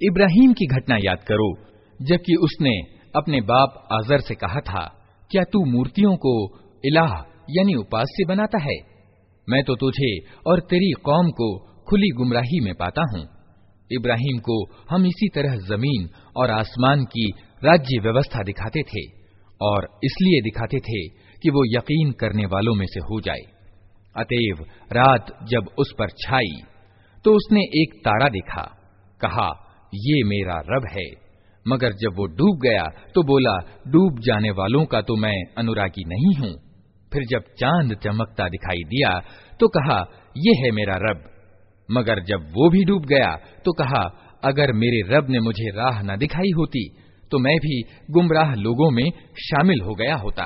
इब्राहिम की घटना याद करो जबकि उसने अपने बाप आजर से कहा था क्या तू मूर्तियों को इलाह यानी उपास्य बनाता है। मैं तो तुझे और तेरी कौम को खुली गुमराही में पाता हूँ। इब्राहिम को हम इसी तरह ज़मीन और आसमान की राज्य व्यवस्था दिखाते थे और इसलिए दिखाते थे कि वो यकीन करने वालों में से हो जाए। अतएव रात जब उस पर छाई तो उसने एक तारा देखा, कहा, ये मेरा रब है। मगर जब वो डूब गया तो बोला, डूब जाने वालों का तो मैं अनुरागी नहीं हूँ। फिर जब चाँद चमकता दिखाई दिया तो कहा, यह है मेरा रब। मगर जब वो भी डूब गया तो कहा, अगर मेरे रब ने मुझे राह न दिखाई होती तो मैं भी गुमराह लोगों में शामिल हो गया होता।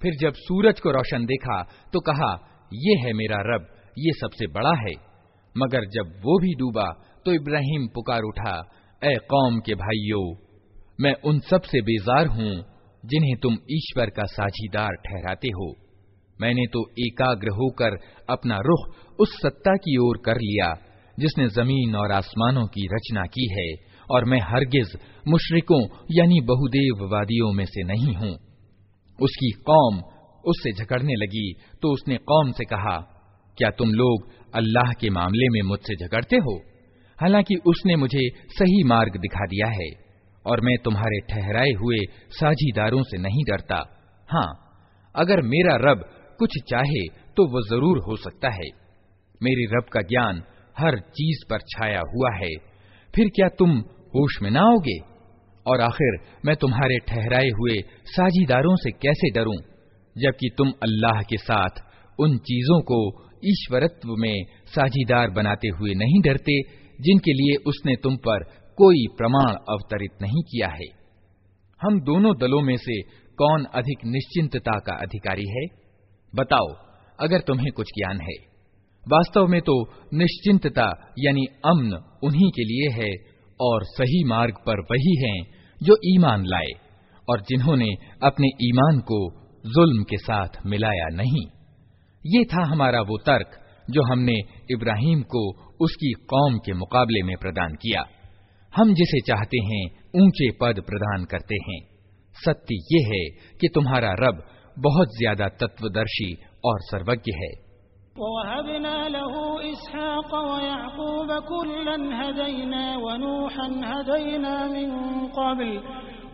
फिर जब सूरज को रोशन देखा तो कहा ये है मेरा रब ये सबसे बड़ा है मगर जब वो भी डूबा तो इब्राहिम पुकार उठा ए कौम के भाइयों मैं उन सब से बेजार हूँ जिन्हें तुम ईश्वर का साझीदार ठहराते हो। मैंने तो एकाग्र होकर अपना रुख उस सत्ता की ओर कर लिया, जिसने ज़मीन और आसमानों की रचना की है, और मैं हरगिज मुशरिकों यानी बहुदेववादियों में से नहीं हूँ। उसकी कौम उससे झगड़ने लगी तो उसने कौम से कहा, क्या तुम लोग अल्लाह के मामले में मुझसे झगड़ते हो? हालाँकि उसने मुझे सही मार्ग दिखा दिया है। और मैं तुम्हारे ठहराए हुए साझीदारों से नहीं डरता। हाँ अगर मेरा रब कुछ चाहे तो वो ज़रूर हो सकता है। मेरे रब का ज्ञान हर चीज़ पर छाया हुआ है। फिर क्या तुम होश में ना आओगे? और आखिर मैं तुम्हारे ठहराए हुए साझीदारों से कैसे डरूं, जबकि तुम अल्लाह के साथ उन चीज़ों को ईश्वरत्व में साझीदार बनाते हुए नहीं डरते, जिनके लिए उसने तुम पर कोई प्रमाण अवतरित नहीं किया है। हम दोनों दलों में से कौन अधिक निश्चिंतता का अधिकारी है? बताओ, अगर तुम्हें कुछ ज्ञान है। वास्तव में तो निश्चिंतता यानी अम्न उन्हीं के लिए है और सही मार्ग पर वही हैं जो ईमान लाए और जिन्होंने अपने ईमान को जुल्म के साथ मिलाया नहीं। ये था हमारा वो तर्क जो हमने इब्राहिम को उसकी कौम के मुकाबले में प्रदान किया। हम जिसे चाहते हैं ऊंचे पद प्रदान करते हैं सत्य ये है कि तुम्हारा रब बहुत ज्यादा तत्वदर्शी और सर्वज्ञ है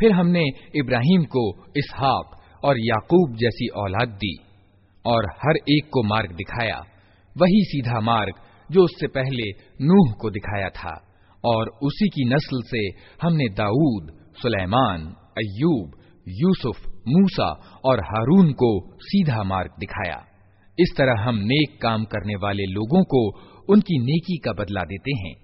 फिर हमने इब्राहिम को इसहाक और याकूब जैसी औलाद दी और हर एक को मार्ग दिखाया। वही सीधा मार्ग जो उससे पहले नूह को दिखाया था और उसी की नस्ल से हमने दाऊद, सुलेमान अयूब यूसुफ, मूसा और हारून को सीधा मार्ग दिखाया। इस तरह हम नेक काम करने वाले लोगों को उनकी नेकी का बदला देते हैं।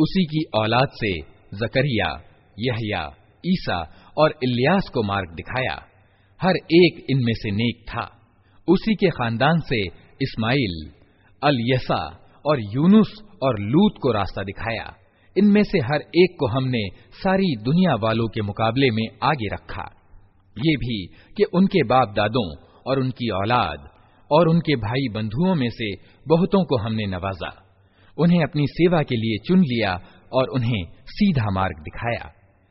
उसी की औलाद से जकरिया, यहया ईसा और इलियास को मार्ग दिखाया। हर एक इनमें से नेक था। उसी के खानदान से इस्माइल, अलयसा और यूनुस और लूत को रास्ता दिखाया। इनमें से हर एक को हमने सारी दुनिया वालों के मुकाबले में आगे रखा। ये भी कि उनके बाप दादों और उनकी औलाद और उनके भाई बंधुओं में से बहुतों को हमने नवाजा। उन्हें अपनी सेवा के लिए चुन लिया और उन्हें सीधा मार्ग दिखाया।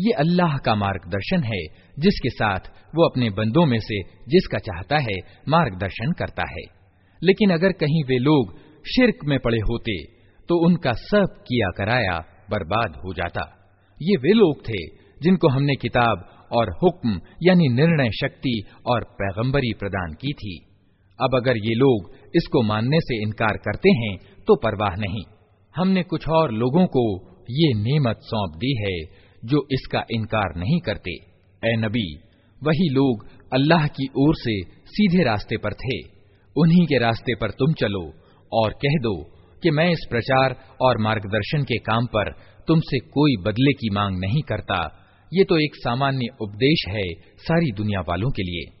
ये अल्लाह का मार्गदर्शन है, जिसके साथ वो अपने बंदों में से जिसका चाहता है मार्गदर्शन करता है। लेकिन अगर कहीं वे लोग शिरक में पड़े होते तो उनका सब किया कराया बर्बाद हो जाता। ये वे लोग थे, जिनको हमने किताब और हुक्म, यानी निर्णय शक्ति और पैगंबरी प्रदान की थी। अब अगर ये लोग इसको मानने से इनकार करते हैं तो परवाह नहीं। हमने कुछ और लोगों को ये नेमत सौंप दी है जो इसका इनकार नहीं करते। ए नबी, वही लोग अल्लाह की ओर से सीधे रास्ते पर थे। उन्हीं के रास्ते पर तुम चलो और कह दो कि मैं इस प्रचार और मार्गदर्शन के काम पर तुमसे कोई बदले की मांग नहीं करता। ये तो एक सामान्य उपदेश है सारी दुनिया वालों के लिए।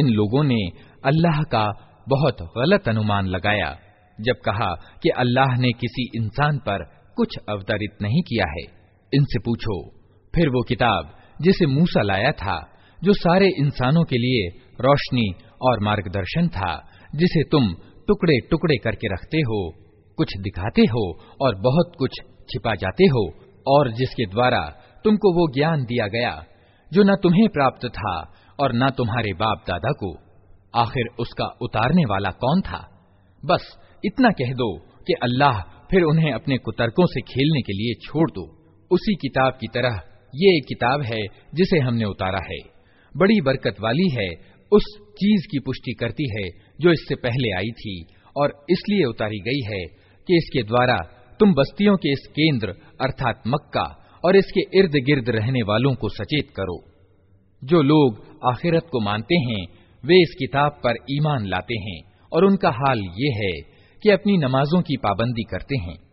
इन लोगों ने अल्लाह का बहुत गलत अनुमान लगाया जब कहा कि अल्लाह ने किसी इंसान पर कुछ अवतरित नहीं किया है, इनसे पूछो। फिर वो किताब जिसे मूसा लाया था, जो सारे इंसानों के लिए रोशनी और मार्गदर्शन था, जिसे तुम टुकड़े टुकड़े करके रखते हो, कुछ दिखाते हो और बहुत कुछ छिपा जाते हो, और जिसके द्वारा तुमको वो ज्ञान दिया गया, जो न तुम्हें प्राप्त था और न तुम्हारे बाप दादा को। आखिर उसका उतारने वाला कौन था? बस इतना कह दो कि अल्लाह फिर उन्हें अपने कुतर्कों से खेलने के लिए छोड़ दो। उसी किताब की तरह ये एक किताब है जिसे हमने उतारा है। बड़ी बरकत वाली है, उस चीज़ की पुष्टि करती है जो इससे पहले आई थी और इसलिए उतारी गई है कि इसके द्वारा तुम बस्तियों के इस केंद्र अर्थात मक्का और इसके इर्द गिर्द रहने वालों को सचेत करो। जो लोग आखिरत को मानते हैं, वे इस किताब पर ईमान लाते हैं और उनका हाल ये है कि अपनी नमाजों की पाबंदी करते हैं।